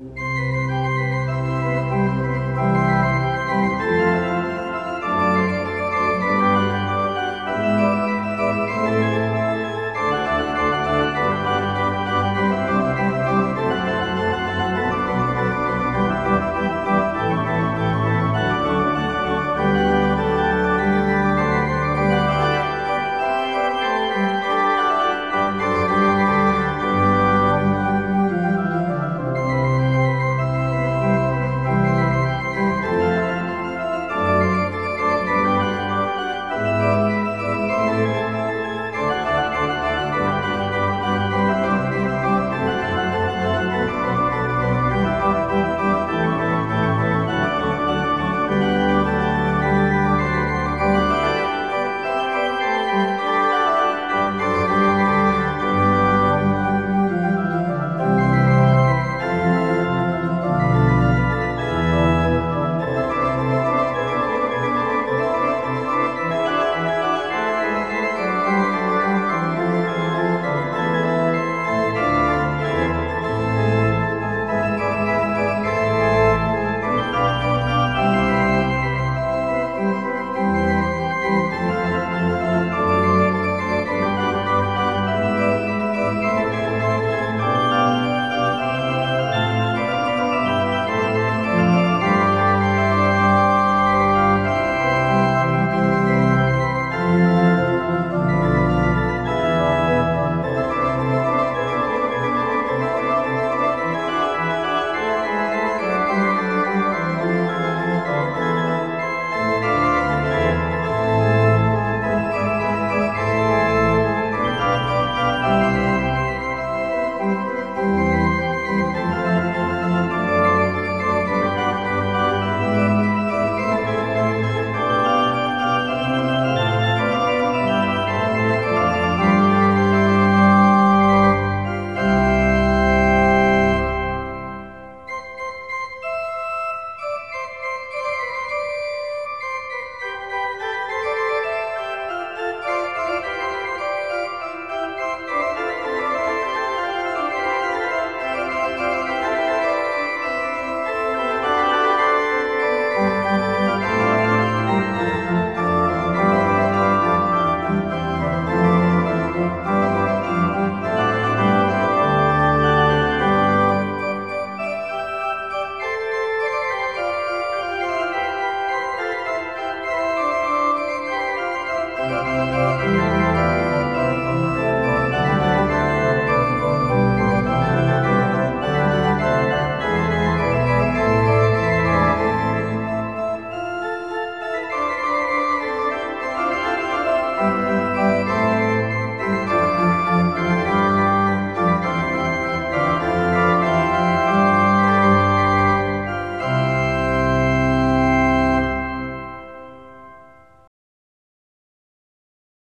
you Bye.